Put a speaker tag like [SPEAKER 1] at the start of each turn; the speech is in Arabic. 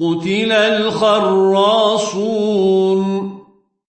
[SPEAKER 1] قتل الخراصون